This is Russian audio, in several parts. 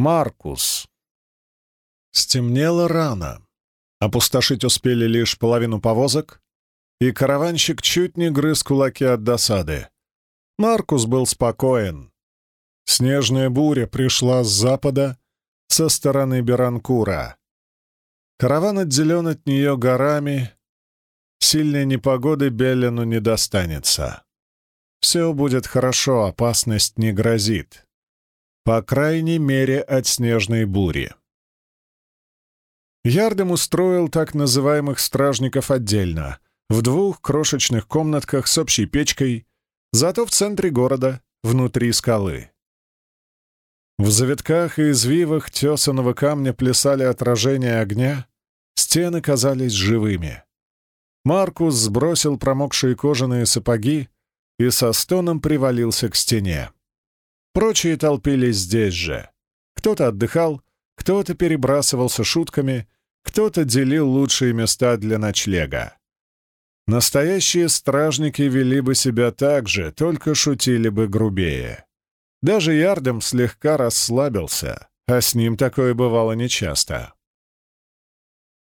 Маркус. Стемнело рано. Опустошить успели лишь половину повозок, и караванщик чуть не грыз кулаки от досады. Маркус был спокоен. Снежная буря пришла с запада, со стороны Беранкура. Караван отделен от нее горами, сильной непогоды Беллину не достанется. Все будет хорошо, опасность не грозит. По крайней мере, от снежной бури. Ярдем устроил так называемых стражников отдельно, в двух крошечных комнатках с общей печкой, зато в центре города, внутри скалы. В завитках и извивах тесаного камня плясали отражения огня, стены казались живыми. Маркус сбросил промокшие кожаные сапоги и со стоном привалился к стене. Прочие толпились здесь же. Кто-то отдыхал, кто-то перебрасывался шутками, кто-то делил лучшие места для ночлега. Настоящие стражники вели бы себя так же, только шутили бы грубее. Даже Ярдем слегка расслабился, а с ним такое бывало нечасто.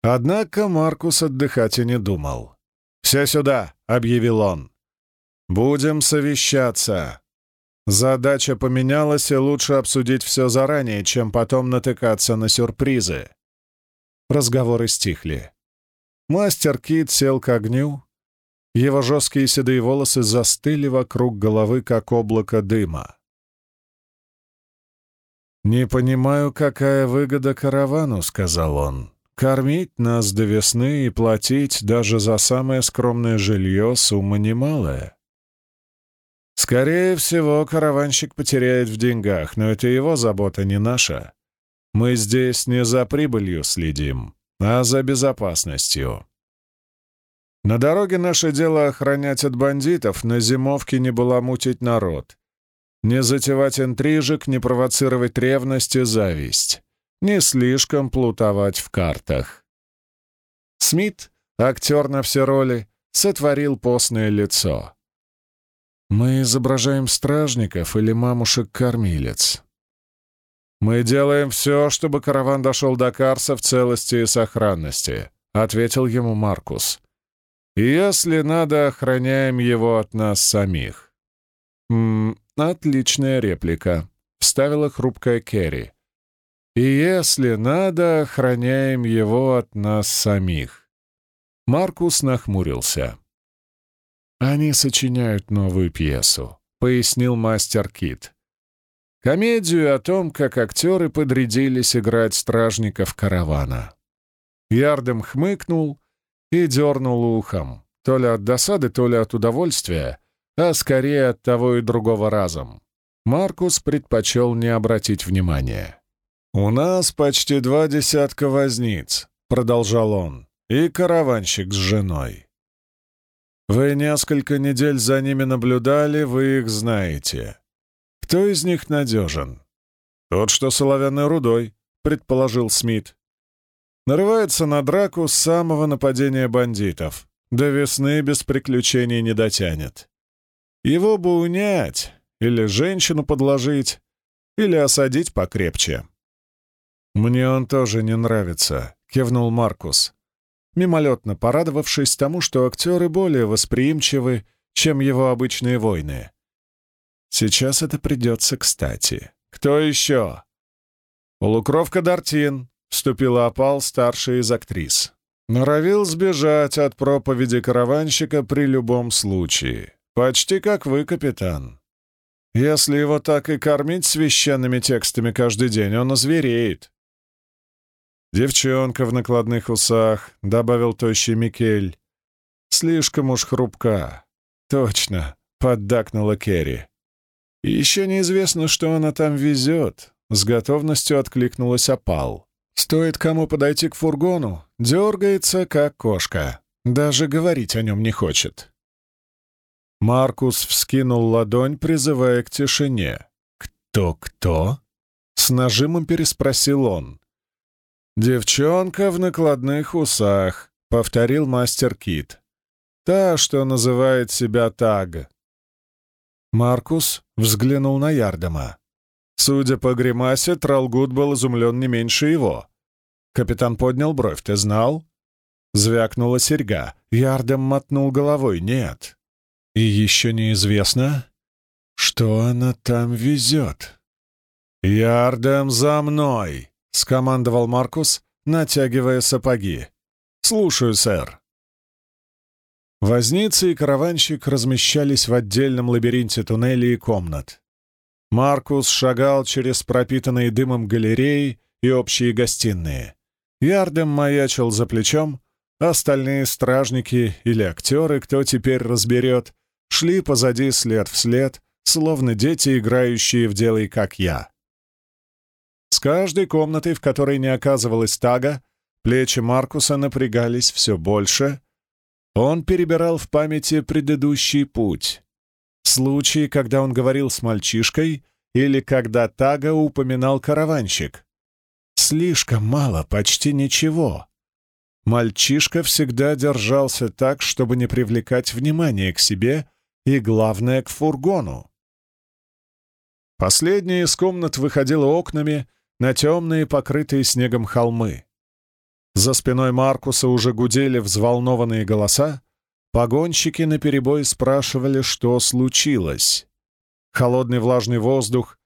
Однако Маркус отдыхать и не думал. «Все сюда!» — объявил он. «Будем совещаться. Задача поменялась, и лучше обсудить все заранее, чем потом натыкаться на сюрпризы. Разговоры стихли. Мастер Кит сел к огню. Его жесткие седые волосы застыли вокруг головы, как облако дыма. «Не понимаю, какая выгода каравану», — сказал он. «Кормить нас до весны и платить даже за самое скромное жилье сумма немалая. Скорее всего, караванщик потеряет в деньгах, но это его забота, не наша. Мы здесь не за прибылью следим, а за безопасностью. На дороге наше дело охранять от бандитов, на зимовке не баламутить народ. Не затевать интрижек, не провоцировать ревность и зависть. Не слишком плутовать в картах. Смит, актер на все роли, сотворил постное лицо. Мы изображаем стражников или мамушек-кормилец. Мы делаем все, чтобы караван дошел до Карса в целости и сохранности, ответил ему Маркус. И если надо, охраняем его от нас самих. Ммм, отличная реплика, вставила хрупкая Керри. И если надо, охраняем его от нас самих. Маркус нахмурился. «Они сочиняют новую пьесу», — пояснил мастер Кит. Комедию о том, как актеры подрядились играть стражников каравана. Ярдем хмыкнул и дернул ухом, то ли от досады, то ли от удовольствия, а скорее от того и другого разом. Маркус предпочел не обратить внимания. «У нас почти два десятка возниц», — продолжал он, — «и караванщик с женой. Вы несколько недель за ними наблюдали, вы их знаете. Кто из них надежен? Тот, что с оловянной рудой, предположил Смит. Нарывается на драку с самого нападения бандитов. До весны без приключений не дотянет. Его бы унять, или женщину подложить, или осадить покрепче. «Мне он тоже не нравится», — кивнул Маркус мимолетно порадовавшись тому, что актеры более восприимчивы, чем его обычные войны. Сейчас это придется кстати. Кто еще? Полукровка Дартин, вступила опал старшая из актрис. Норовил сбежать от проповеди караванщика при любом случае. Почти как вы, капитан. Если его так и кормить священными текстами каждый день, он озвереет. «Девчонка в накладных усах», — добавил тощий Микель. «Слишком уж хрупка». «Точно», — поддакнула Керри. «И еще неизвестно, что она там везет», — с готовностью откликнулась опал. «Стоит кому подойти к фургону, дергается, как кошка. Даже говорить о нем не хочет». Маркус вскинул ладонь, призывая к тишине. «Кто-кто?» — с нажимом переспросил он. «Девчонка в накладных усах», — повторил мастер Кит. «Та, что называет себя Таг». Маркус взглянул на Ярдема. Судя по гримасе, Тралгут был изумлен не меньше его. Капитан поднял бровь. «Ты знал?» Звякнула серьга. Ярдем мотнул головой. «Нет». «И еще неизвестно, что она там везет». «Ярдем за мной!» — скомандовал Маркус, натягивая сапоги. «Слушаю, сэр». Возницы и караванщик размещались в отдельном лабиринте туннелей и комнат. Маркус шагал через пропитанные дымом галереи и общие гостиные. Ярдем маячил за плечом, остальные стражники или актеры, кто теперь разберет, шли позади след в след, словно дети, играющие в «Делай как я». С каждой комнатой, в которой не оказывалась тага, плечи Маркуса напрягались все больше. Он перебирал в памяти предыдущий путь. Случаи, когда он говорил с мальчишкой или когда Тага упоминал караванщик. Слишком мало, почти ничего. Мальчишка всегда держался так, чтобы не привлекать внимание к себе и, главное, к фургону. Последняя из комнат выходила окнами на темные, покрытые снегом холмы. За спиной Маркуса уже гудели взволнованные голоса, Погонщики наперебой спрашивали, что случилось. Холодный влажный воздух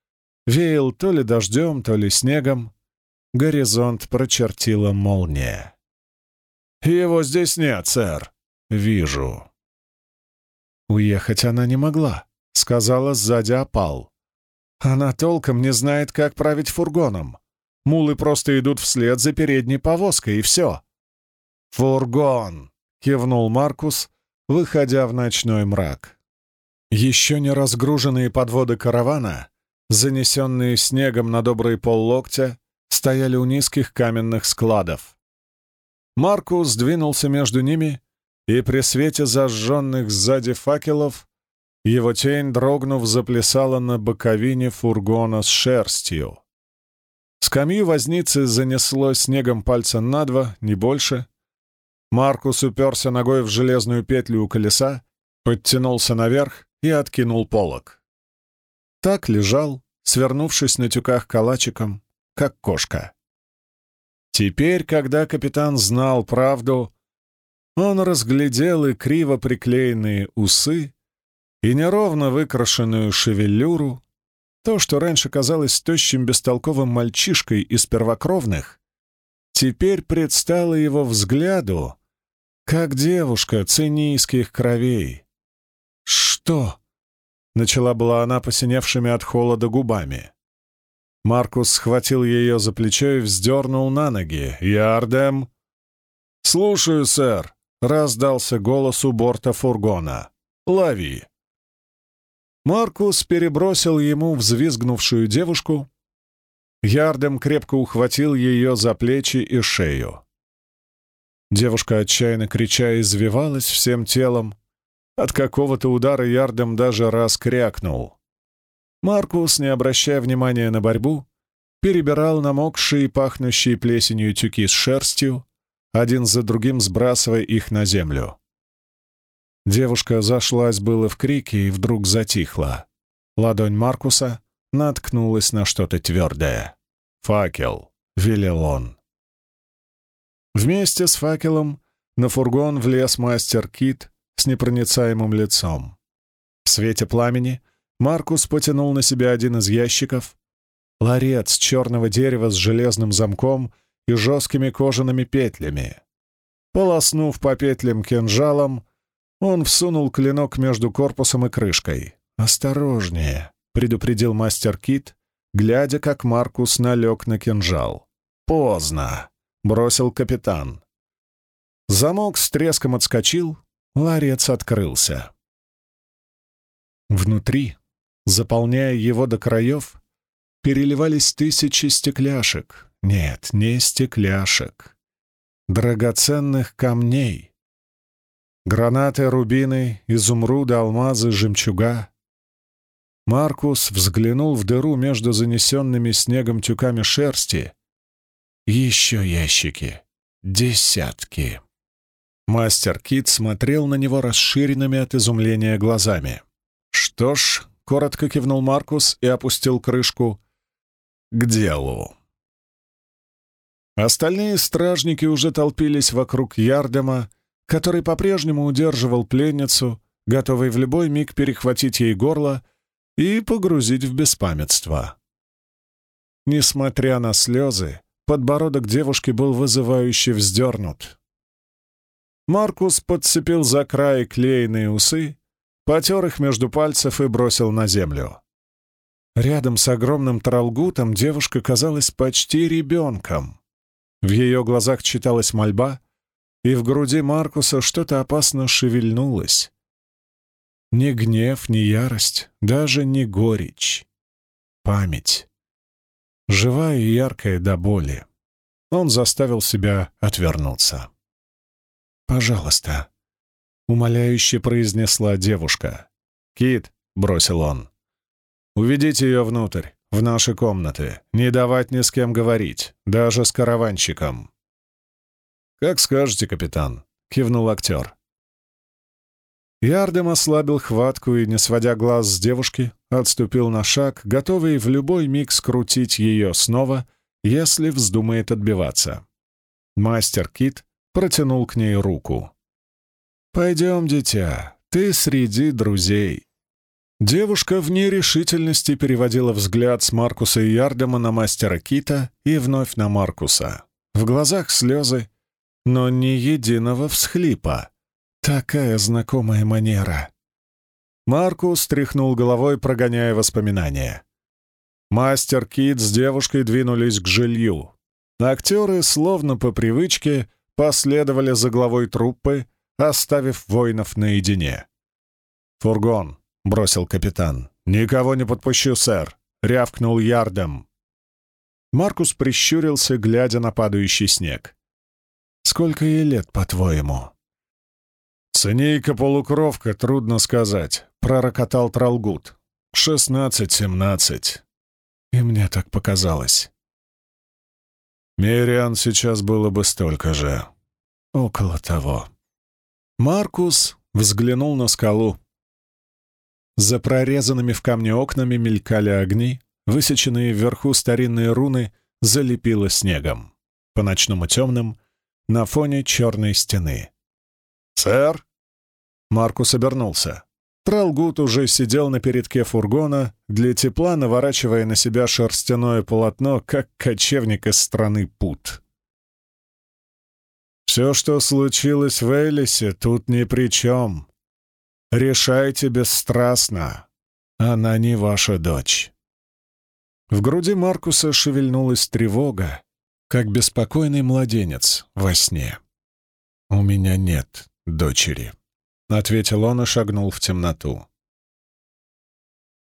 веял то ли дождем, то ли снегом. Горизонт прочертила молния. «Его здесь нет, сэр. Вижу». «Уехать она не могла», — сказала сзади опал. «Она толком не знает, как править фургоном. Мулы просто идут вслед за передней повозкой, и все». «Фургон!» — кивнул Маркус, выходя в ночной мрак. Еще не разгруженные подводы каравана, занесенные снегом на добрые поллоктя, стояли у низких каменных складов. Маркус двинулся между ними, и при свете зажженных сзади факелов его тень, дрогнув, заплясала на боковине фургона с шерстью. Скамью возницы занесло снегом пальца на два, не больше, Маркус уперся ногой в железную петлю у колеса, подтянулся наверх и откинул полог. Так лежал, свернувшись на тюках калачиком, как кошка. Теперь, когда капитан знал правду, он разглядел и криво приклеенные усы, и неровно выкрашенную шевелюру, то, что раньше казалось тощим бестолковым мальчишкой из первокровных, теперь предстало его взгляду как девушка цинийских кровей. «Что?» — начала была она посиневшими от холода губами. Маркус схватил ее за плечо и вздернул на ноги. «Ярдем!» «Слушаю, сэр!» — раздался голос у борта фургона. «Лови!» Маркус перебросил ему взвизгнувшую девушку. Ярдем крепко ухватил ее за плечи и шею. Девушка, отчаянно крича, извивалась всем телом. От какого-то удара ярдом даже раз крякнул. Маркус, не обращая внимания на борьбу, перебирал намокшие и пахнущие плесенью тюки с шерстью, один за другим сбрасывая их на землю. Девушка зашлась было в крике и вдруг затихла. Ладонь Маркуса наткнулась на что-то твердое. «Факел», — велел он. Вместе с факелом на фургон влез мастер Кит с непроницаемым лицом. В свете пламени Маркус потянул на себя один из ящиков. Ларец черного дерева с железным замком и жесткими кожаными петлями. Полоснув по петлям кинжалом, он всунул клинок между корпусом и крышкой. «Осторожнее», — предупредил мастер Кит, глядя, как Маркус налег на кинжал. «Поздно» бросил капитан. Замок с треском отскочил, ларец открылся. Внутри, заполняя его до краев, переливались тысячи стекляшек. Нет, не стекляшек. Драгоценных камней. Гранаты, рубины, изумруды, алмазы, жемчуга. Маркус взглянул в дыру между занесенными снегом тюками шерсти еще ящики. Десятки. Мастер Кит смотрел на него расширенными от изумления глазами. «Что ж», — коротко кивнул Маркус и опустил крышку, к делу». Остальные стражники уже толпились вокруг Ярдема, который по-прежнему удерживал пленницу, готовый в любой миг перехватить ей горло и погрузить в беспамятство. Несмотря на слезы, подбородок девушки был вызывающе вздернут. Маркус подцепил за край клееные усы, потер их между пальцев и бросил на землю. Рядом с огромным тралгутом девушка казалась почти ребенком. В ее глазах читалась мольба, и в груди Маркуса что-то опасно шевельнулось. Ни гнев, ни ярость, даже не горечь. Память. Живая и яркая до боли. Он заставил себя отвернуться. «Пожалуйста», — умоляюще произнесла девушка. «Кит», — бросил он, — «уведите ее внутрь, в наши комнаты, не давать ни с кем говорить, даже с караванщиком». «Как скажете, капитан», — кивнул актер. Ярдем ослабил хватку и, не сводя глаз с девушки, отступил на шаг, готовый в любой миг скрутить ее снова, если вздумает отбиваться. Мастер Кит протянул к ней руку. «Пойдем, дитя, ты среди друзей». Девушка в нерешительности переводила взгляд с Маркуса и Ярдема на мастера Кита и вновь на Маркуса. В глазах слезы, но ни единого всхлипа. Такая знакомая манера. Маркус тряхнул головой, прогоняя воспоминания. Мастер Кит с девушкой двинулись к жилью. Актеры, словно по привычке, последовали за главой труппы, оставив воинов наедине. «Фургон», — бросил капитан. «Никого не подпущу, сэр», — рявкнул ярдом. Маркус прищурился, глядя на падающий снег. «Сколько ей лет, по-твоему?» «Ценейка-полукровка, трудно сказать», — пророкотал Тралгут. «Шестнадцать-семнадцать». И мне так показалось. Мериан сейчас было бы столько же. Около того. Маркус взглянул на скалу. За прорезанными в камне окнами мелькали огни, высеченные вверху старинные руны залепило снегом. По-ночному темным, на фоне черной стены. «Сэр?» Маркус обернулся. Тралгут уже сидел на передке фургона, для тепла наворачивая на себя шерстяное полотно, как кочевник из страны Пут. «Все, что случилось в Элисе, тут ни при чем. Решайте бесстрастно. Она не ваша дочь». В груди Маркуса шевельнулась тревога, как беспокойный младенец во сне. «У меня нет дочери». — ответил он и шагнул в темноту.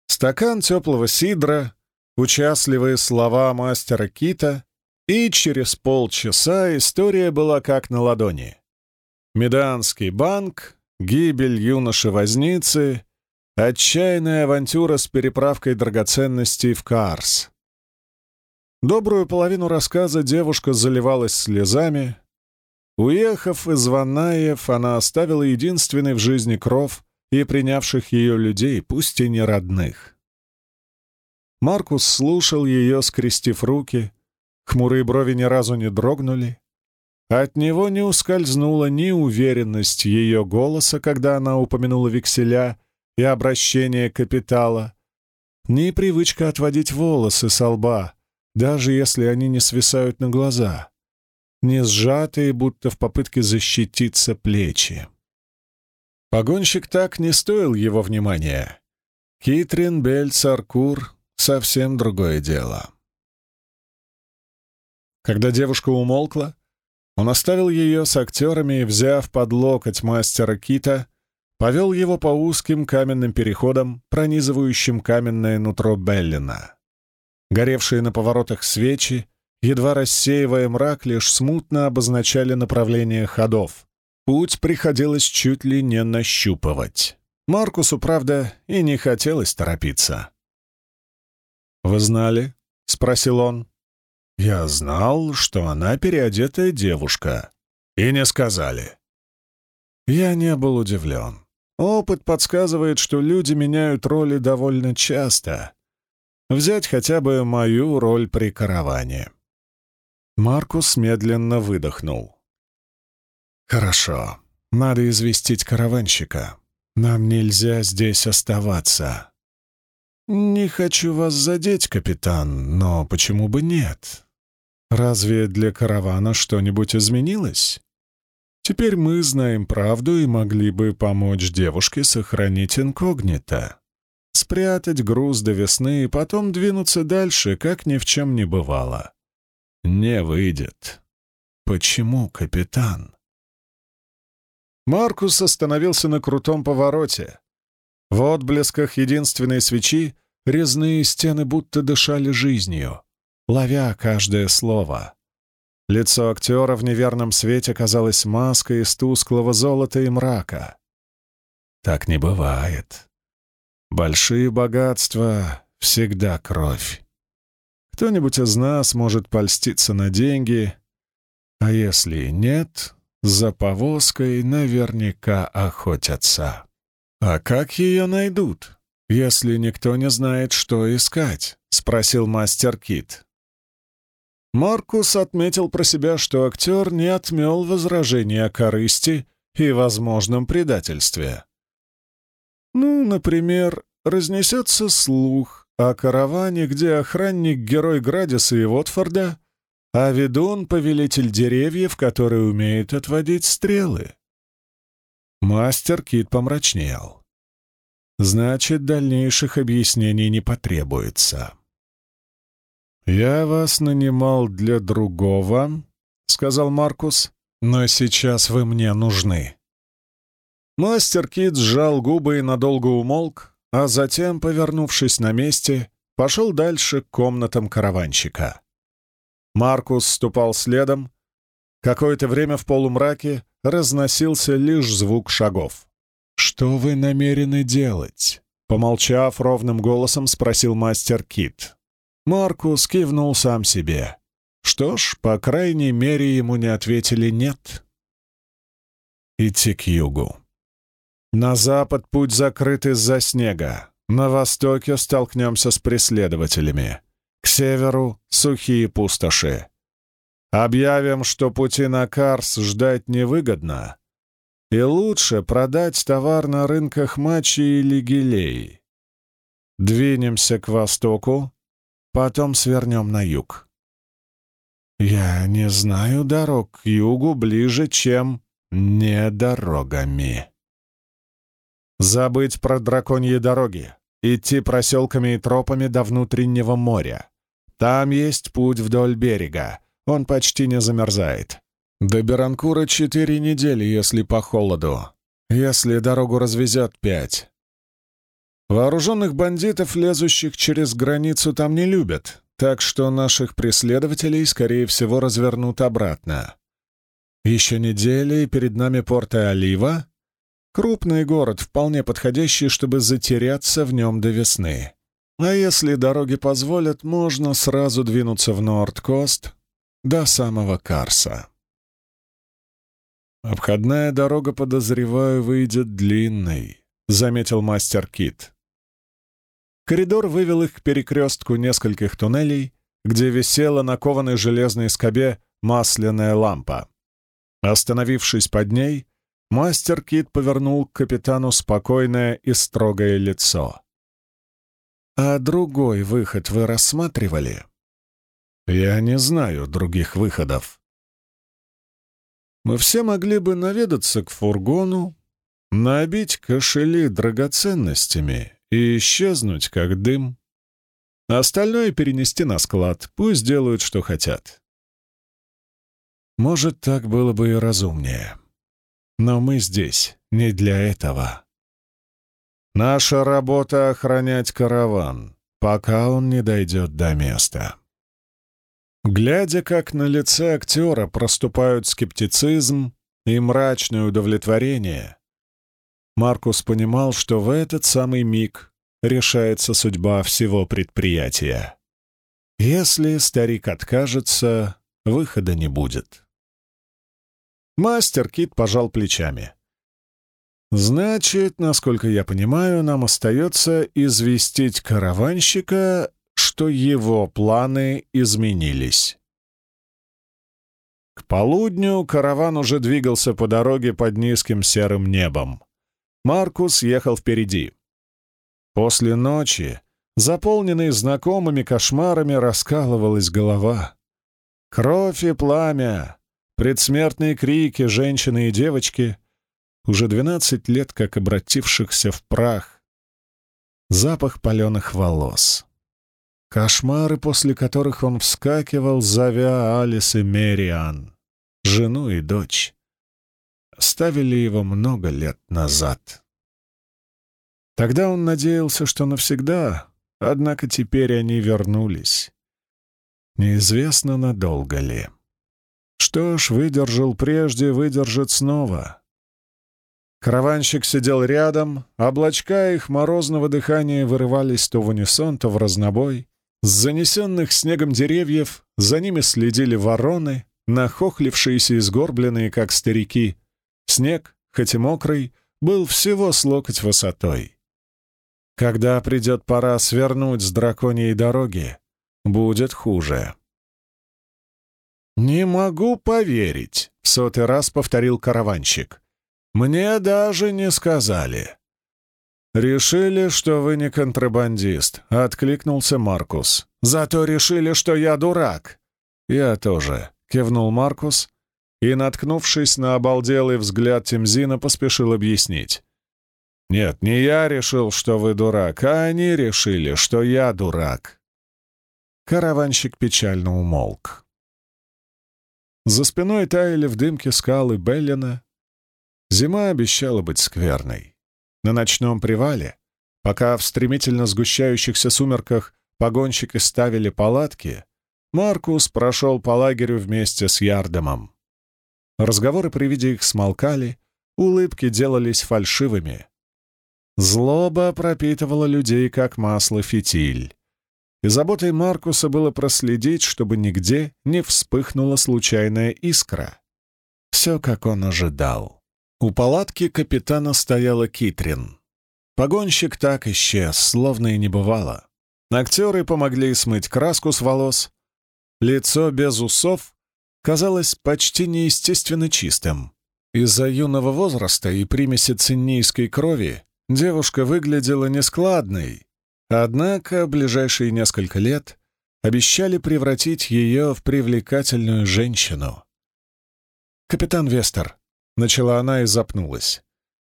Стакан теплого сидра, участливые слова мастера Кита, и через полчаса история была как на ладони. Меданский банк, гибель юноши-возницы, отчаянная авантюра с переправкой драгоценностей в Карс. Добрую половину рассказа девушка заливалась слезами, Уехав из Ванаев, она оставила единственный в жизни кров и принявших ее людей, пусть и не родных. Маркус слушал ее, скрестив руки, хмурые брови ни разу не дрогнули. От него не ускользнула ни уверенность ее голоса, когда она упомянула векселя и обращение капитала, ни привычка отводить волосы со лба, даже если они не свисают на глаза не сжатые, будто в попытке защититься плечи. Погонщик так не стоил его внимания. Китрин Бель Саркур — совсем другое дело. Когда девушка умолкла, он оставил ее с актерами и, взяв под локоть мастера Кита, повел его по узким каменным переходам, пронизывающим каменное нутро Беллина. Горевшие на поворотах свечи едва рассеивая мрак, лишь смутно обозначали направление ходов. Путь приходилось чуть ли не нащупывать. Маркусу, правда, и не хотелось торопиться. «Вы знали?» — спросил он. «Я знал, что она переодетая девушка. И не сказали». Я не был удивлен. Опыт подсказывает, что люди меняют роли довольно часто. Взять хотя бы мою роль при караване. Маркус медленно выдохнул. «Хорошо. Надо известить караванщика. Нам нельзя здесь оставаться». «Не хочу вас задеть, капитан, но почему бы нет? Разве для каравана что-нибудь изменилось? Теперь мы знаем правду и могли бы помочь девушке сохранить инкогнито, спрятать груз до весны и потом двинуться дальше, как ни в чем не бывало. Не выйдет. Почему, капитан?» Маркус остановился на крутом повороте. В отблесках единственной свечи резные стены будто дышали жизнью, ловя каждое слово. Лицо актера в неверном свете казалось маской из тусклого золота и мрака. Так не бывает. Большие богатства — всегда кровь. Кто-нибудь из нас может польститься на деньги, а если нет, за повозкой наверняка охотятся. «А как ее найдут, если никто не знает, что искать?» — спросил мастер Кит. Маркус отметил про себя, что актер не отмел возражения о корысти и возможном предательстве. Ну, например, разнесется слух о караване, где охранник-герой Градиса и Вотфорда а ведун — повелитель деревьев, который умеет отводить стрелы. Мастер Кит помрачнел. Значит, дальнейших объяснений не потребуется. «Я вас нанимал для другого», — сказал Маркус, — «но сейчас вы мне нужны». Мастер Кит сжал губы и надолго умолк, а затем, повернувшись на месте, пошел дальше к комнатам караванщика. Маркус ступал следом. Какое-то время в полумраке разносился лишь звук шагов. «Что вы намерены делать?» Помолчав ровным голосом, спросил мастер Кит. Маркус кивнул сам себе. Что ж, по крайней мере, ему не ответили «нет». Идти к югу. На запад путь закрыт из-за снега. На востоке столкнемся с преследователями. К северу — сухие пустоши. Объявим, что пути на Карс ждать невыгодно, и лучше продать товар на рынках Мачи или Гилей. Двинемся к востоку, потом свернем на юг. Я не знаю дорог к югу ближе, чем не дорогами. Забыть про драконьи дороги, идти проселками и тропами до внутреннего моря. Там есть путь вдоль берега. Он почти не замерзает. До Беранкура четыре недели, если по холоду. Если дорогу развезет пять. Вооруженных бандитов, лезущих через границу, там не любят, так что наших преследователей, скорее всего, развернут обратно. Еще неделя, и перед нами Порто-Олива. Крупный город, вполне подходящий, чтобы затеряться в нем до весны. А если дороги позволят, можно сразу двинуться в Норд-Кост до самого Карса. «Обходная дорога, подозреваю, выйдет длинной», — заметил мастер Кит. Коридор вывел их к перекрестку нескольких туннелей, где висела на кованой железной скобе масляная лампа. Остановившись под ней, мастер Кит повернул к капитану спокойное и строгое лицо. «А другой выход вы рассматривали?» «Я не знаю других выходов». «Мы все могли бы наведаться к фургону, набить кошели драгоценностями и исчезнуть, как дым. Остальное перенести на склад, пусть делают, что хотят». Может, так было бы и разумнее. Но мы здесь не для этого. Наша работа — охранять караван, пока он не дойдет до места. Глядя, как на лице актера проступают скептицизм и мрачное удовлетворение, Маркус понимал, что в этот самый миг решается судьба всего предприятия. Если старик откажется, выхода не будет. Мастер Кит пожал плечами. «Значит, насколько я понимаю, нам остается известить караванщика, что его планы изменились. К полудню караван уже двигался по дороге под низким серым небом. Маркус ехал впереди. После ночи, заполненной знакомыми кошмарами, раскалывалась голова. Кровь и пламя, предсмертные крики женщины и девочки, уже двенадцать лет как обратившихся в прах, запах паленых волос. Кошмары, после которых он вскакивал, зовя Алис и Мериан, жену и дочь, ставили его много лет назад. Тогда он надеялся, что навсегда, однако теперь они вернулись. Неизвестно, надолго ли. Что ж, выдержал прежде, выдержит снова. Караванщик сидел рядом, облачка их морозного дыхания вырывались то в унисон, то в разнобой. С занесенных снегом деревьев за ними следили вороны, нахохлившиеся и сгорбленные, как старики. Снег, хоть и мокрый, был всего с локоть высотой. Когда придет пора свернуть с драконьей дороги, будет хуже. «Не могу поверить», — в сотый раз повторил караванщик. «Мне даже не сказали». «Решили, что вы не контрабандист», — откликнулся Маркус. «Зато решили, что я дурак». «Я тоже», — кивнул Маркус и, наткнувшись на обалделый взгляд Тимзина, поспешил объяснить. «Нет, не я решил, что вы дурак, а они решили, что я дурак». Караванщик печально умолк. За спиной таяли в дымке скалы Беллина. Зима обещала быть скверной. На ночном привале, пока в стремительно сгущающихся сумерках погонщики ставили палатки, Маркус прошел по лагерю вместе с Ярдемом. Разговоры при виде их смолкали, улыбки делались фальшивыми. Злоба пропитывала людей, как масло фитиль. И заботой Маркуса было проследить, чтобы нигде не вспыхнула случайная искра. Все, как он ожидал. У палатки капитана стояла Китрин. Погонщик так исчез, словно и не бывало. Актеры помогли смыть краску с волос. Лицо без усов казалось почти неестественно чистым. Из-за юного возраста и примеси циннийской крови девушка выглядела нескладной, однако ближайшие несколько лет обещали превратить ее в привлекательную женщину. «Капитан Вестер», Начала она и запнулась.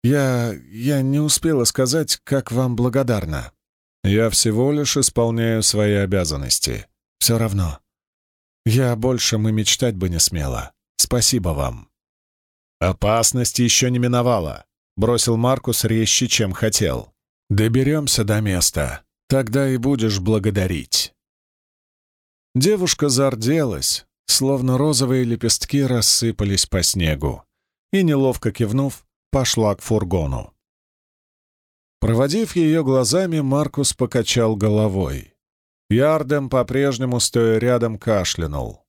«Я... я не успела сказать, как вам благодарна. Я всего лишь исполняю свои обязанности. Все равно. Я больше мы мечтать бы не смела. Спасибо вам». «Опасность еще не миновала», — бросил Маркус резче, чем хотел. «Доберемся до места. Тогда и будешь благодарить». Девушка зарделась, словно розовые лепестки рассыпались по снегу и, неловко кивнув, пошла к фургону. Проводив ее глазами, Маркус покачал головой. Ярдем, по-прежнему стоя рядом, кашлянул.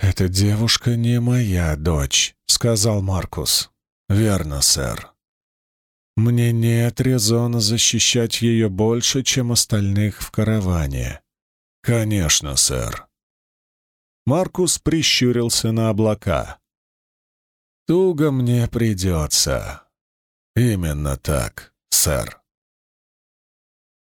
«Эта девушка не моя дочь», — сказал Маркус. «Верно, сэр. Мне нет резона защищать ее больше, чем остальных в караване». «Конечно, сэр». Маркус прищурился на облака. Туго мне придется. Именно так, сэр.